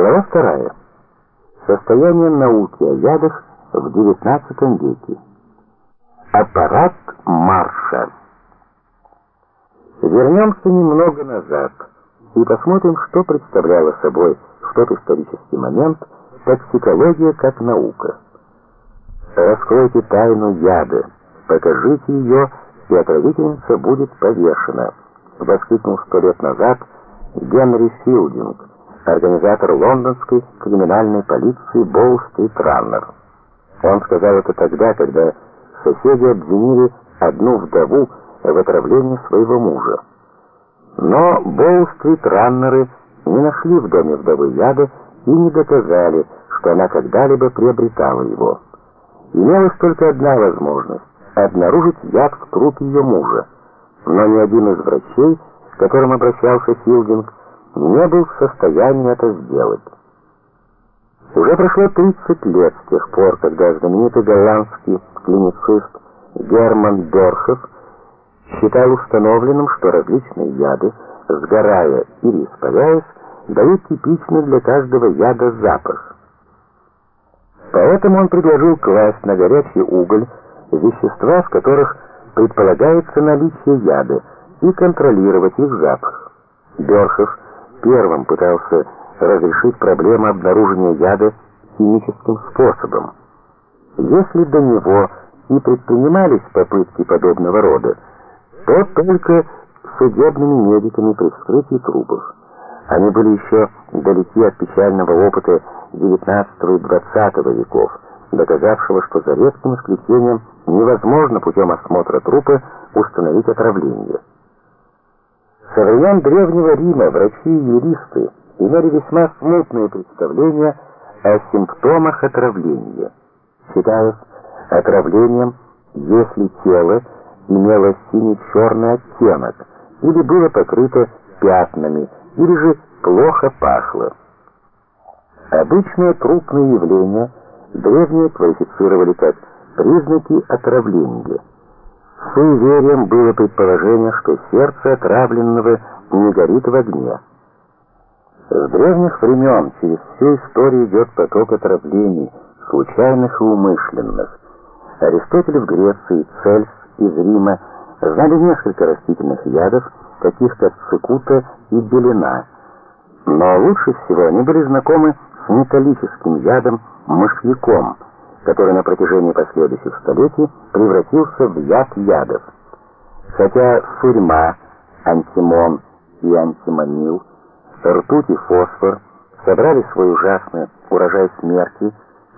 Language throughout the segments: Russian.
Глава вторая. Состояние науки о ядах в XIX веке. Аппарат Марша. Вернемся немного назад и посмотрим, что представляла собой в тот исторический момент токсикология как наука. Раскройте тайну яда, покажите ее, и отравительница будет повешена, воскликнул сто лет назад Генри Филдинг организатор лондонской криминальной полиции Боу-стрит Раннер. Он сказал это тогда, когда соседи обвинили одну вдову в отравлении своего мужа. Но Боу-стрит Раннеры не нашли в доме вдовы яда и не доказали, что она когда-либо приобретала его. Имелась только одна возможность обнаружить яд в трупе ее мужа. Но ни один из врачей, к которым обращался Филдинг, не был в состоянии это сделать. Уже прошло 30 лет с тех пор, когда знаменитый голландский клиницист Герман Дорхов считал установленным, что различные яды, сгорая или испаряясь, дают типичный для каждого яда запах. Поэтому он предложил класть на горячий уголь вещества, в которых предполагается наличие яда, и контролировать их запах. Дорхов первым пытался разрешить проблему обнаружения яда химическим способом. Если до него и предпринимались попытки подобного рода, то только судебными медиками при вскрытии трупов. Они были еще далеки от печального опыта XIX и XX веков, доказавшего, что за редким исключением невозможно путем осмотра трупа установить отравление. Со времен Древнего Рима врачи и юристы имели весьма смутные представления о симптомах отравления. Считалось отравлением, если тело имело синий-черный оттенок или было покрыто пятнами, или же плохо пахло. Обычные трупные явления древние квалифицировали как признаки отравления. Суеверием было предположение, что сердце отравленного не горит в огне. С древних времен через всю историю идет поток отравлений, случайных и умышленных. Аристотель в Греции, Цельс из Рима знали несколько растительных ядов, таких как цикута и белена. Но лучше всего они были знакомы с металлическим ядом мышьяком – который на протяжении последующих столетий превратился в яд ядов. Хотя сурьма, антимон и антимонил, ртуть и фосфор собрали свой ужасный урожай смерти,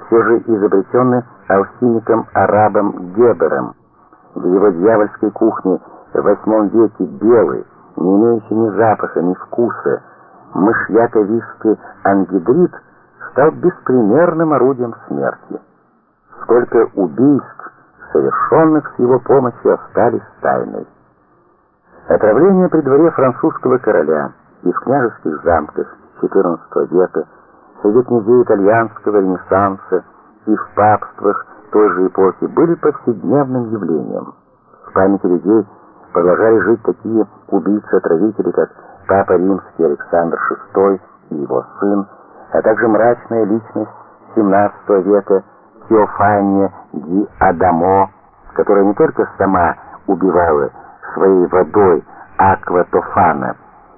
все же изобретенный алхимиком-арабом Гебером. В его дьявольской кухне в восьмом веке белый, не имеющий ни запаха, ни вкуса, мышьяковистый ангидрид стал беспримерным орудием смерти сколько убийств, совершенных с его помощью, остались тайной. Отравление при дворе французского короля и в княжеских замках XIV века, среди князей итальянского ренессанса и в папствах той же эпохи были повседневным явлением. В памяти людей продолжали жить такие убийцы-отравители, как Папа Римский Александр VI и его сын, а также мрачная личность XVII века Теофания Ди Адамо, которая не только сама убивала своей водой акватофана,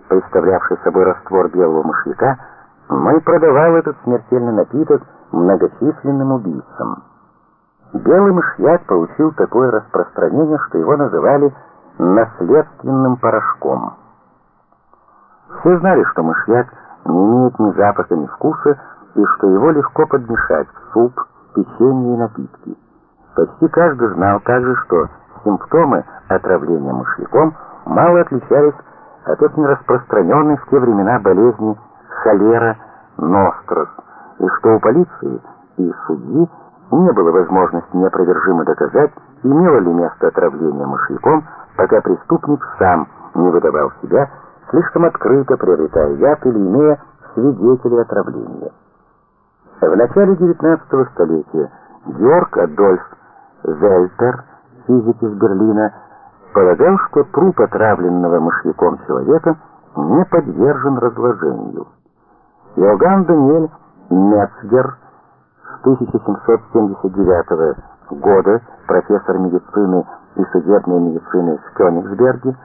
представлявший собой раствор белого мышьяка, но и продавал этот смертельный напиток многочисленным убийцам. Белый мышьяк получил такое распространение, что его называли наследственным порошком. Все знали, что мышьяк не имеет ни запаха, ни вкуса, и что его легко подмешать в суп, печенье и напитки. Почти каждый знал также, что симптомы отравления мышьяком мало отличались от очень распространенной в те времена болезни холера нострос, и что у полиции и судьи не было возможности неопровержимо доказать, имело ли место отравление мышьяком, пока преступник сам не выдавал себя, слишком открыто приобретая яд или имея свидетелей отравления. В начале XIX столетия Георг Адольф Зельтер, физик из Берлина, полагал, что труп отравленного мышьяком человека не подвержен разложению. Иоганн Даниэль Мецгер с 1779 года, профессор медицины и судебной медицины в Кёнигсберге,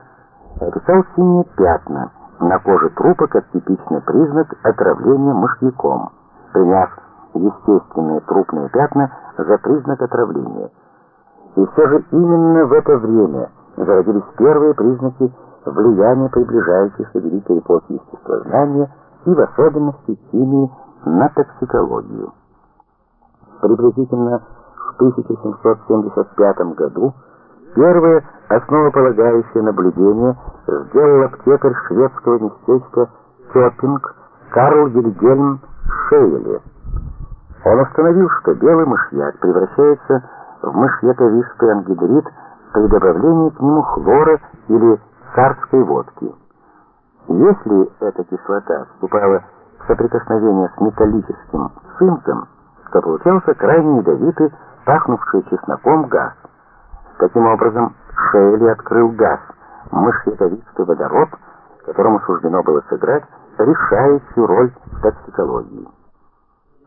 описал синие пятна на коже трупа как типичный признак отравления мышьяком, приняв естественные трупные пятна за признак отравления. И все же именно в это время зародились первые признаки влияния приближающейся великой эпохи естествознания и в особенности химии на токсикологию. Приблизительно в 1775 году первое основополагающее наблюдение сделал аптекарь шведского местечка Кёпинг Карл Вильгельм Шейле. Он установил, что белый мышьяк превращается в мышьяковистый ангидрид при добавлении к нему хлора или царской водки. Если эта кислота вступала в соприкосновение с металлическим цинком, то получался крайне ядовитый, пахнувший чесноком газ. Таким образом, Шейли открыл газ, мышьяковистый водород, которому суждено было сыграть решающую роль в токсикологии.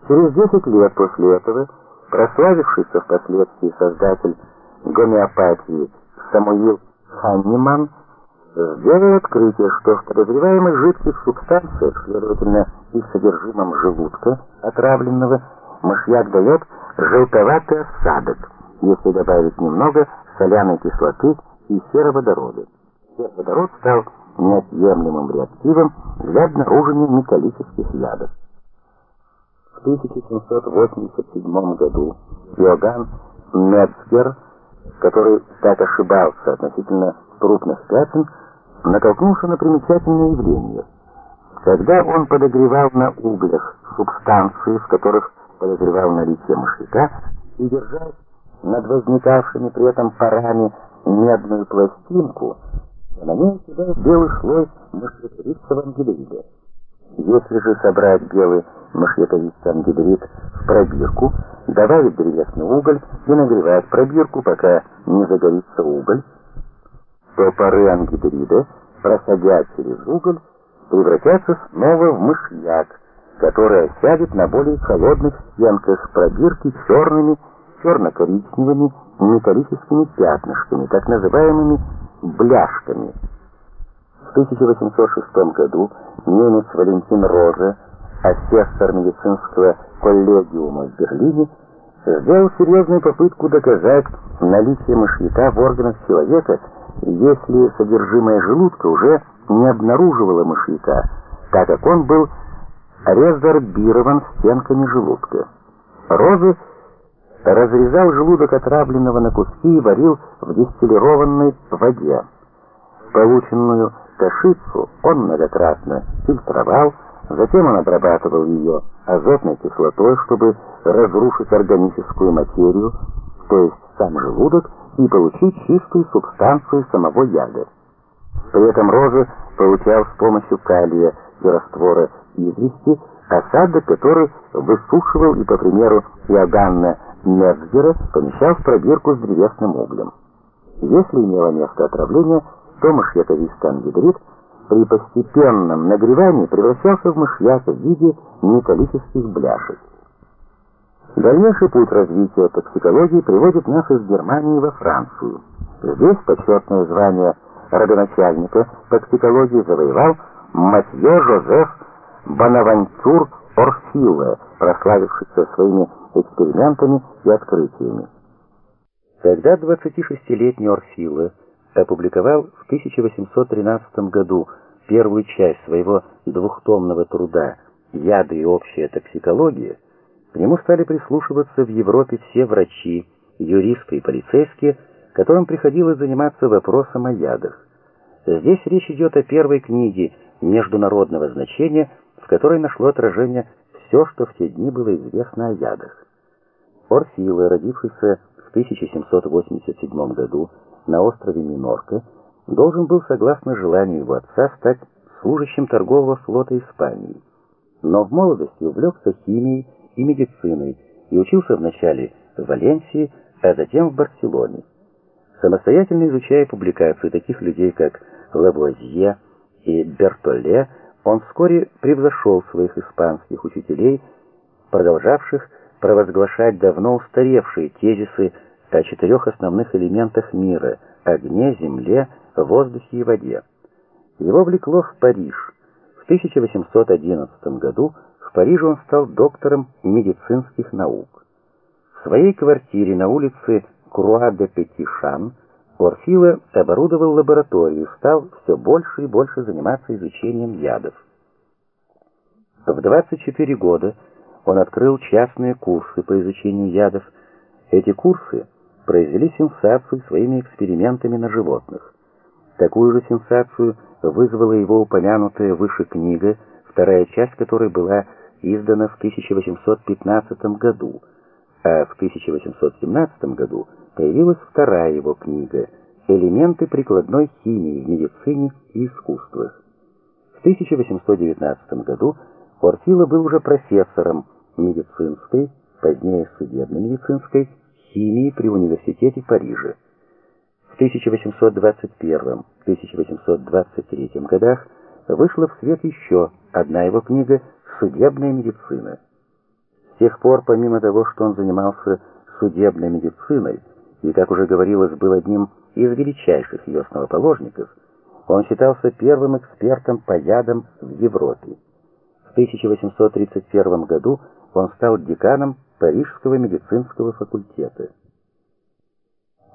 Через 10 лет после этого прославившийся впоследствии создатель гомеопатии Самуил Ханниман сделал открытие, что в подозреваемых жидких субстанциях, следовательно, и содержимом желудка отравленного, мышьяк дает желтоватый осадок, если добавить немного соляной кислоты и сероводорода. Сероводород стал неотъемлемым реактивом для обнаружения металлических ядов. В 1787 году Иоганн Мецгер, который так ошибался относительно крупных пятен, натолкнулся на примечательное явление. Когда он подогревал на углях субстанции, в которых подозревал наличие мышьяка, и держал над возникавшими при этом парами медную пластинку, на ней оседал белый слой мышьяковистого ангидрида. Если же собрать белый мышьяковистый ангидрид в пробирку, добавить древесный уголь и нагревать пробирку, пока не загорится уголь, то пары ангидрида, проходя через уголь, превратятся снова в мышьяк, который осядет на более холодных стенках пробирки черными, черно-коричневыми металлическими пятнышками, так называемыми бляшками. В 1806 году немец Валентин Розе, асессор медицинского коллегиума в Берлине, сделал серьезную попытку доказать наличие мышьяка в органах человека, если содержимое желудка уже не обнаруживало мышьяка, так как он был резорбирован стенками желудка. Розы разрезал желудок отравленного на куски и варил в дистиллированной воде. Полученную кашицу он многократно фильтровал, затем он обрабатывал ее азотной кислотой, чтобы разрушить органическую материю, то есть сам желудок, и получить чистую субстанцию самого яда. При этом розы получал с помощью калия и раствора извести осадок, который высушивал и, по примеру Иоганна Мецгера, помещал в пробирку с древесным углем. Если имело место отравление, то мышьяковистый ангидрид при постепенном нагревании превращался в мышьяк в виде металлических бляшек. Дальнейший путь развития токсикологии приводит нас из Германии во Францию. Здесь почетное звание родоначальника токсикологии завоевал Матье Жозеф Бонавантюр Орфиле, прославившийся своими экспериментами и открытиями. Когда 26-летний Орфиле опубликовал в 1813 году первую часть своего двухтомного труда «Яды и общая токсикология», к нему стали прислушиваться в Европе все врачи, юристы и полицейские, которым приходилось заниматься вопросом о ядах. Здесь речь идет о первой книге международного значения, в которой нашло отражение все, что в те дни было известно о ядах. Орфиле, родившийся в 1787 году на острове Минорка, должен был, согласно желанию его отца, стать служащим торгового флота Испании. Но в молодости увлекся химией и медициной и учился вначале в Валенсии, а затем в Барселоне. Самостоятельно изучая публикации таких людей, как Лавуазье и Бертоле, он вскоре превзошел своих испанских учителей, продолжавших провозглашать давно устаревшие тезисы о четырех основных элементах мира – огне, земле, воздухе и воде. Его влекло в Париж. В 1811 году в Париже он стал доктором медицинских наук. В своей квартире на улице Круа-де-Петишан Орфила оборудовал лабораторию, стал все больше и больше заниматься изучением ядов. В 24 года он открыл частные курсы по изучению ядов. Эти курсы произвели сенсацию своими экспериментами на животных. Такую же сенсацию вызвала его упомянутая выше книга, вторая часть которой была издана в 1815 году, а в 1817 году появилась вторая его книга «Элементы прикладной химии в медицине и искусствах». В 1819 году Орфила был уже профессором медицинской, позднее судебно-медицинской химии при университете Парижа. В 1821-1823 годах вышла в свет еще одна его книга «Судебная медицина». Тех пор, помимо того, что он занимался судебной медициной и, как уже говорилось, был одним из величайших ее основоположников, он считался первым экспертом по ядам в Европе. В 1831 году он стал деканом Парижского медицинского факультета.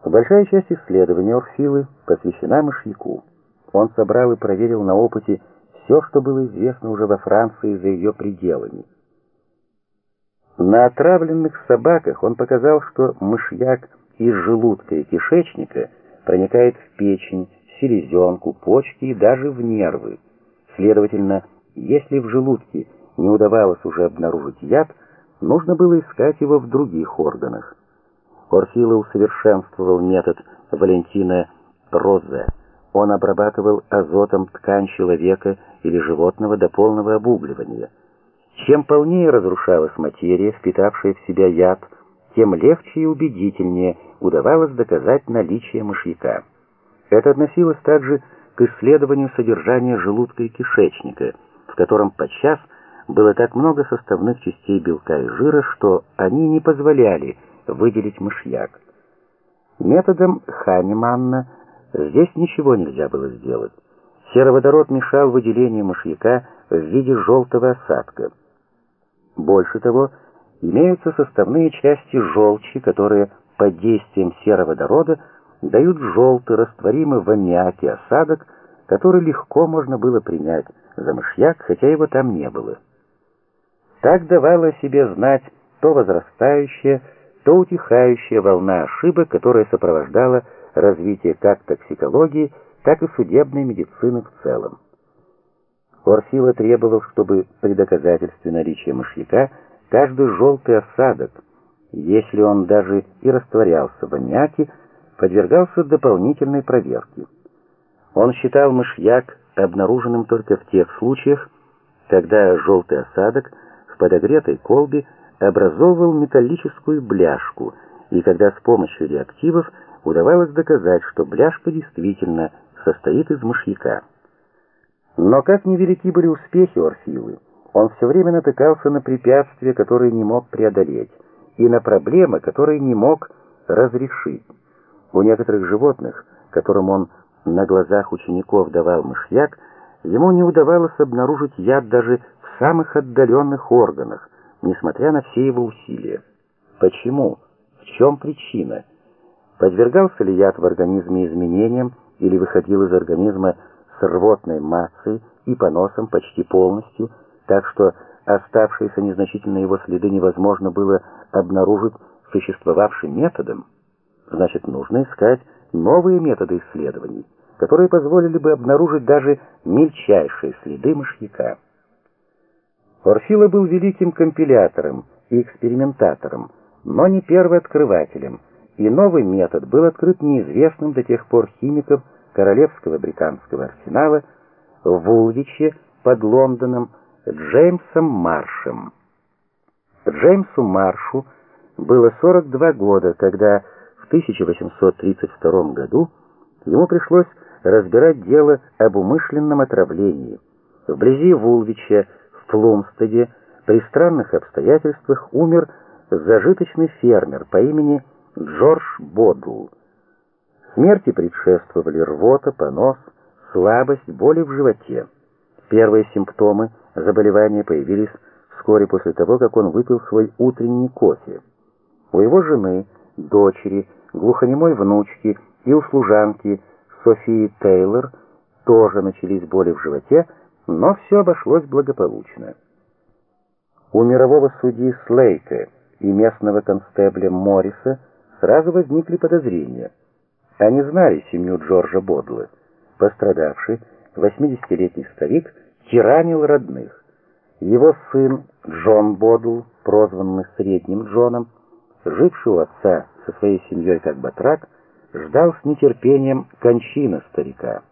Большая часть исследований Орфилы посвящена мышьяку. Он собрал и проверил на опыте все, что было известно уже во Франции за ее пределами. На отравленных собаках он показал, что мышьяк из желудка и кишечника проникает в печень, селезенку, почки и даже в нервы. Следовательно, если в желудке не удавалось уже обнаружить яд, нужно было искать его в других органах. Орфила усовершенствовал метод Валентина Розе. Он обрабатывал азотом ткань человека или животного до полного обугливания. Чем полнее разрушалась материя, впитавшая в себя яд, тем легче и убедительнее удавалось доказать наличие мышьяка. Это относилось также к исследованию содержания желудка и кишечника, в котором подчас было так много составных частей белка и жира, что они не позволяли выделить мышьяк. Методом Ханиманна здесь ничего нельзя было сделать. Сероводород мешал выделению мышьяка в виде желтого осадка. Больше того, имеются составные части желчи, которые под действием сероводорода дают желтый растворимый в аммиаке осадок, который легко можно было принять за мышьяк, хотя его там не было. Так давала себе знать то возрастающая, то утихающая волна ошибок, которая сопровождала развитие как токсикологии, так и судебной медицины в целом. Орфила требовал, чтобы при доказательстве наличия мышьяка каждый желтый осадок, если он даже и растворялся в аммиаке, подвергался дополнительной проверке. Он считал мышьяк обнаруженным только в тех случаях, когда желтый осадок в подогретой колбе образовывал металлическую бляшку, и когда с помощью реактивов удавалось доказать, что бляшка действительно состоит из мышьяка. Но как невелики были успехи Орфилы, он все время натыкался на препятствия, которые не мог преодолеть, и на проблемы, которые не мог разрешить. У некоторых животных, которым он на глазах учеников давал мышьяк, ему не удавалось обнаружить яд даже в самых отдаленных органах, несмотря на все его усилия. Почему? В чем причина? Подвергался ли яд в организме изменениям или выходил из организма с рвотной массой и поносом почти полностью, так что оставшиеся незначительные его следы невозможно было обнаружить существовавшим методом? Значит, нужно искать новые методы исследований, которые позволили бы обнаружить даже мельчайшие следы мышьяка. Орфила был великим компилятором и экспериментатором, но не первооткрывателем, и новый метод был открыт неизвестным до тех пор химиком Королевского британского арсенала в Улвиче под Лондоном Джеймсом Маршем. Джеймсу Маршу было 42 года, когда в 1832 году ему пришлось разбирать дело об умышленном отравлении, Вблизи Вулвича, в Плумстеде, при странных обстоятельствах умер зажиточный фермер по имени Джордж Бодл. Смерти предшествовали рвота, понос, слабость, боли в животе. Первые симптомы заболевания появились вскоре после того, как он выпил свой утренний кофе. У его жены, дочери, глухонемой внучки и у служанки Софии Тейлор тоже начались боли в животе, но все обошлось благополучно. У мирового судьи Слейка и местного констебля Морриса сразу возникли подозрения. Они знали семью Джорджа Бодла. Пострадавший, 80-летний старик, тиранил родных. Его сын Джон Бодл, прозванный Средним Джоном, живший у отца со своей семьей как батрак, ждал с нетерпением кончины старика.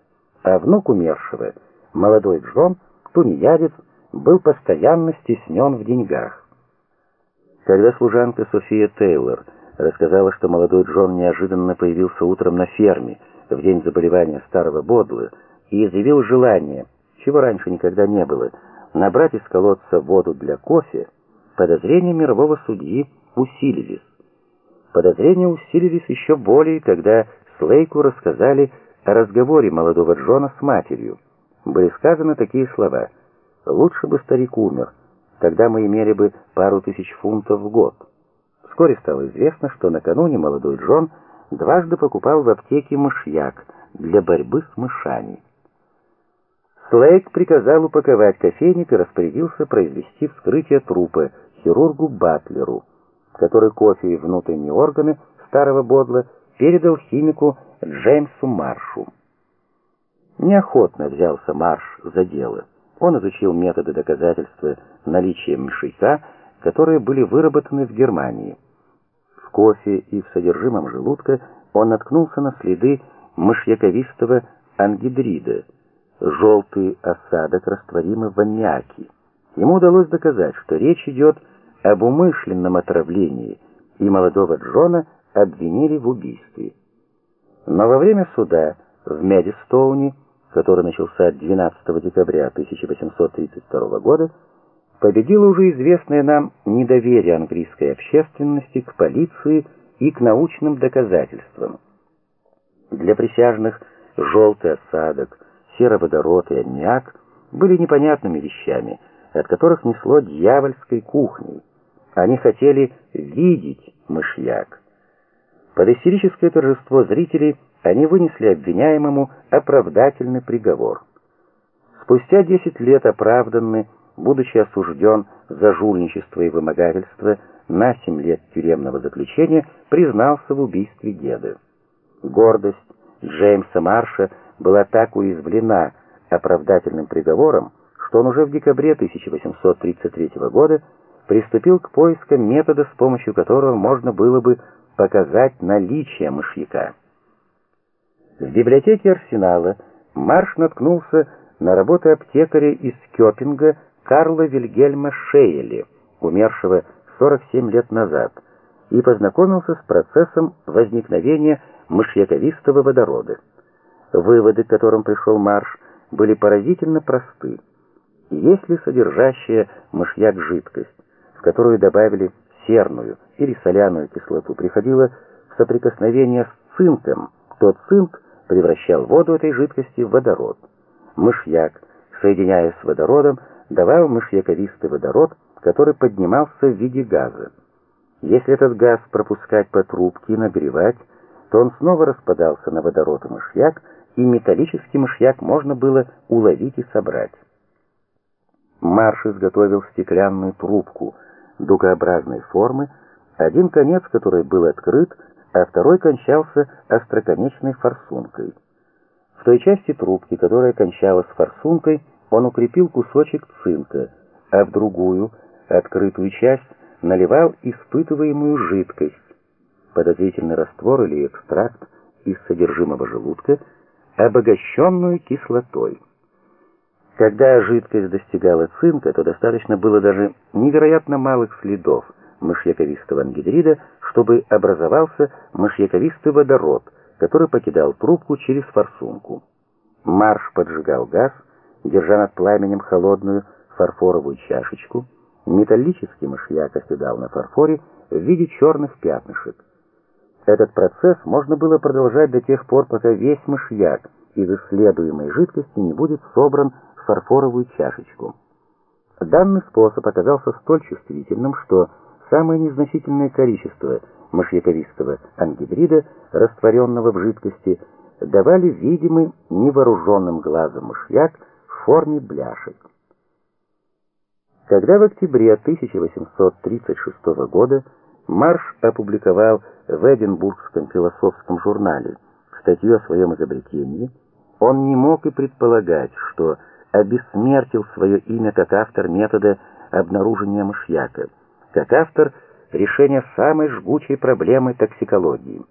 А внук умершего, молодой Джон, тунеядец, был постоянно стеснен в деньгах. Когда служанка София Тейлор рассказала, что молодой Джон неожиданно появился утром на ферме в день заболевания старого Бодлы и изъявил желание, чего раньше никогда не было, набрать из колодца воду для кофе, подозрения мирового судьи усилились. Подозрения усилились еще более, когда Слейку рассказали о разговоре молодого Джона с матерью. Были сказаны такие слова «Лучше бы старик умер, тогда мы имели бы пару тысяч фунтов в год». Вскоре стало известно, что накануне молодой Джон дважды покупал в аптеке мышьяк для борьбы с мышами. Слейк приказал упаковать кофейник и распорядился произвести вскрытие трупа хирургу Батлеру который кофе и внутренние органы старого бодла передал химику Джеймсу Маршу. Неохотно взялся Марш за дело. Он изучил методы доказательства наличия мышьяка, которые были выработаны в Германии. Кофе и в содержимом желудка он наткнулся на следы мышьяковистого ангидрида. Желтый осадок растворимый в аммиаке. Ему удалось доказать, что речь идет об умышленном отравлении, и молодого Джона обвинили в убийстве. Но во время суда в Медистоуне, который начался 12 декабря 1832 года, победило уже известное нам недоверие английской общественности к полиции и к научным доказательствам. Для присяжных желтый осадок, сероводород и аммиак были непонятными вещами, от которых несло дьявольской кухней. Они хотели видеть мышьяк. Под истерическое торжество зрителей они вынесли обвиняемому оправдательный приговор. Спустя 10 лет оправданный, будучи осужден за жульничество и вымогательство на 7 лет тюремного заключения, признался в убийстве деда. Гордость Джеймса Марша была так уязвлена оправдательным приговором, что он уже в декабре 1833 года приступил к поискам метода, с помощью которого можно было бы показать наличие мышьяка. В библиотеке арсенала Марш наткнулся на работы аптекаря из Кёпинга Карла Вильгельма Шейли, умершего 47 лет назад, и познакомился с процессом возникновения мышьяковистого водорода. Выводы, к которым пришел Марш, были поразительно просты. Если содержащая мышьяк жидкость которую добавили серную или соляную кислоту, приходила в соприкосновение с цинком, то цинк превращал воду этой жидкости в водород. Мышьяк, соединяясь с водородом, давал мышьяковистый водород, который поднимался в виде газа. Если этот газ пропускать по трубке и нагревать, то он снова распадался на водород и мышьяк, и металлический мышьяк можно было уловить и собрать. Марш изготовил стеклянную трубку — дугообразной формы, один конец которой был открыт, а второй кончался остроконечной форсункой. В той части трубки, которая кончалась форсункой, он укрепил кусочек цинка, а в другую, открытую часть, наливал испытываемую жидкость, подозрительный раствор или экстракт из содержимого желудка, обогащенную кислотой. Когда жидкость достигала цинка, то достаточно было даже невероятно малых следов мышьяковистого ангидрида, чтобы образовался мышьяковистый водород, который покидал трубку через форсунку. Марш поджигал газ, держа над пламенем холодную фарфоровую чашечку, металлический мышьяк оседал на фарфоре в виде черных пятнышек. Этот процесс можно было продолжать до тех пор, пока весь мышьяк из исследуемой жидкости не будет собран в фарфоровую чашечку. Данный способ оказался столь чувствительным, что самое незначительное количество мышьяковистого ангидрида, растворенного в жидкости, давали видимый невооруженным глазом мышьяк форме бляшек. Когда в октябре 1836 года Марш опубликовал в Эдинбургском философском журнале статью о своем изобретении, он не мог и предполагать, что обессмертил свое имя как автор метода обнаружения мышьяка, как автор решения самой жгучей проблемы токсикологии.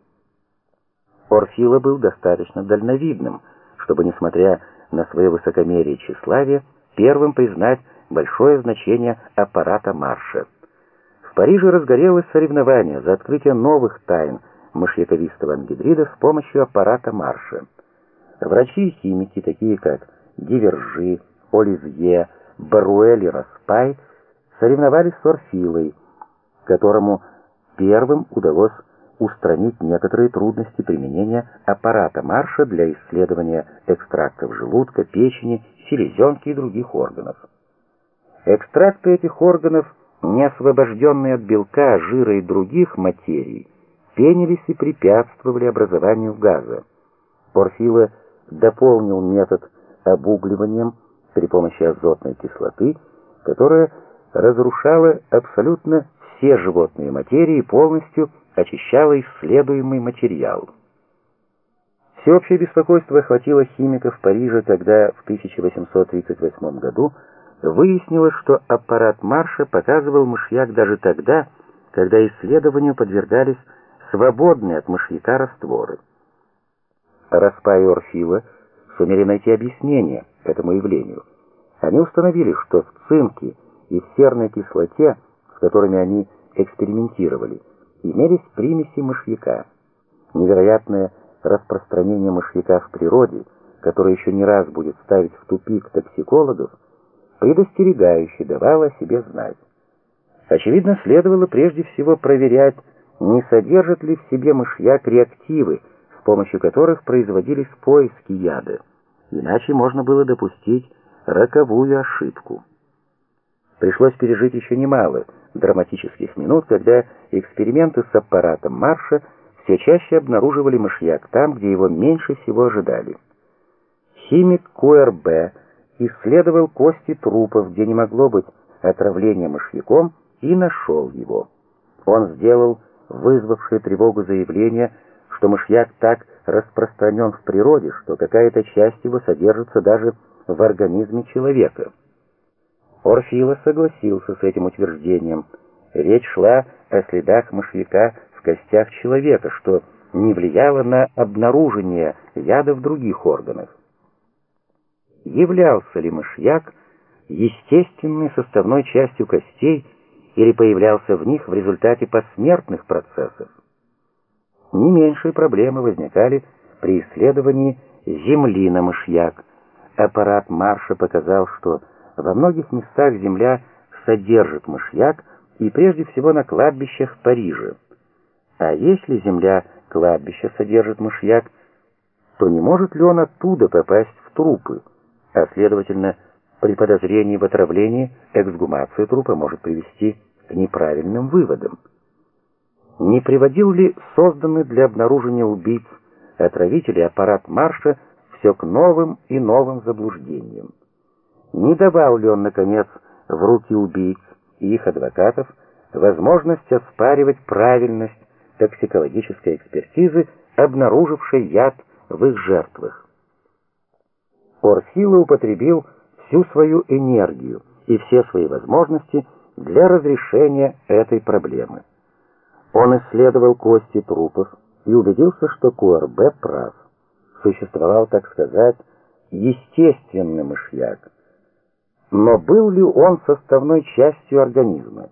Орфила был достаточно дальновидным, чтобы, несмотря на свое высокомерие и тщеславие, первым признать большое значение аппарата Марша. В Париже разгорелось соревнование за открытие новых тайн мышьяковистого ангидрида с помощью аппарата Марша. Врачи и химики, такие как Дивержи, Оливье, Баруэль и Распай, соревновались с Орфилой, которому первым удалось устранить некоторые трудности применения аппарата Марша для исследования экстрактов желудка, печени, селезенки и других органов. Экстракты этих органов, не освобожденные от белка, жира и других материй, пенились и препятствовали образованию газа. Порфила дополнил метод обугливанием при помощи азотной кислоты, которая разрушала абсолютно все животные материи полностью очищала исследуемый материал. Всеобщее беспокойство охватило химиков Парижа, когда в 1838 году выяснилось, что аппарат Марша показывал мышьяк даже тогда, когда исследованию подвергались свободные от мышьяка растворы. Распа и Орфила сумели найти объяснение этому явлению. Они установили, что в цинке и в серной кислоте, с которыми они экспериментировали, имелись примеси мышьяка. Невероятное распространение мышьяка в природе, которое еще не раз будет ставить в тупик токсикологов, предостерегающе давало о себе знать. Очевидно, следовало прежде всего проверять, не содержит ли в себе мышьяк реактивы, с помощью которых производились поиски яда. Иначе можно было допустить роковую ошибку. Пришлось пережить еще немало драматических минут, когда эксперименты с аппаратом Марша все чаще обнаруживали мышьяк там, где его меньше всего ожидали. Химик КУРБ исследовал кости трупов, где не могло быть отравления мышьяком, и нашел его. Он сделал вызвавшее тревогу заявление, что мышьяк так распространен в природе, что какая-то часть его содержится даже в организме человека. Орфила согласился с этим утверждением. Речь шла о следах мышьяка в костях человека, что не влияло на обнаружение яда в других органах. Являлся ли мышьяк естественной составной частью костей или появлялся в них в результате посмертных процессов? Не меньшие проблемы возникали при исследовании Земли на мышьяк. Аппарат Марша показал, что во многих местах земля содержит мышьяк, и прежде всего на кладбищах Парижа. А если земля кладбища содержит мышьяк, то не может ли он оттуда попасть в трупы? А следовательно, при подозрении в отравлении эксгумация трупа может привести к неправильным выводам. Не приводил ли созданный для обнаружения убийц отравителей аппарат Марша все к новым и новым заблуждениям? Не давал ли он, наконец, в руки убийц и их адвокатов возможность оспаривать правильность токсикологической экспертизы, обнаружившей яд в их жертвах? Орфила употребил всю свою энергию и все свои возможности для разрешения этой проблемы. Он исследовал кости трупов и убедился, что КУРБ прав. Существовал, так сказать, естественный мышьяк, но был ли он составной частью организма?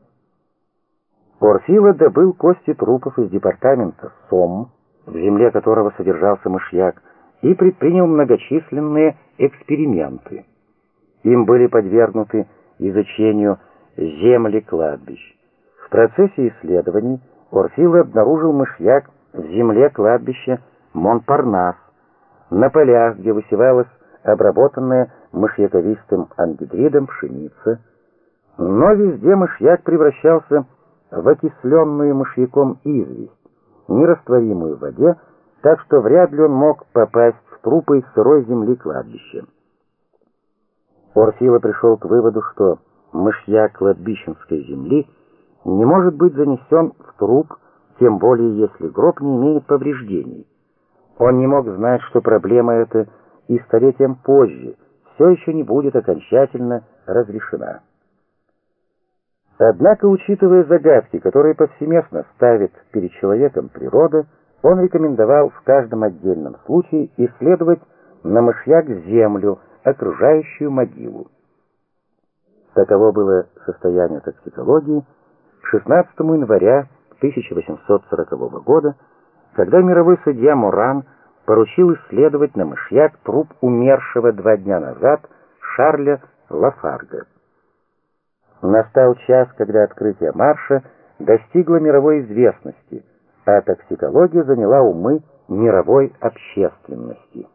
Порфила добыл кости трупов из департамента СОМ, в земле которого содержался мышьяк, и предпринял многочисленные эксперименты. Им были подвергнуты изучению земли кладбищ. В процессе исследований Орфила обнаружил мышьяк в земле кладбища Монпарнас, на полях, где высевалась обработанная мышьяковистым ангидридом пшеница, но везде мышьяк превращался в окисленную мышьяком известь, нерастворимую в воде, так что вряд ли он мог попасть в трупы из сырой земли кладбища. Орфила пришел к выводу, что мышьяк кладбищенской земли не может быть занесен в труп, тем более если гроб не имеет повреждений. Он не мог знать, что проблема эта и столетием позже все еще не будет окончательно разрешена. Однако, учитывая загадки, которые повсеместно ставит перед человеком природа, он рекомендовал в каждом отдельном случае исследовать на мышьяк землю, окружающую могилу. Таково было состояние токсикологии 16 января 1840 года, когда мировой судья Муран поручил исследовать на мышьяк труп умершего два дня назад Шарля Лафарга. Настал час, когда открытие марша достигло мировой известности, а токсикология заняла умы мировой общественности.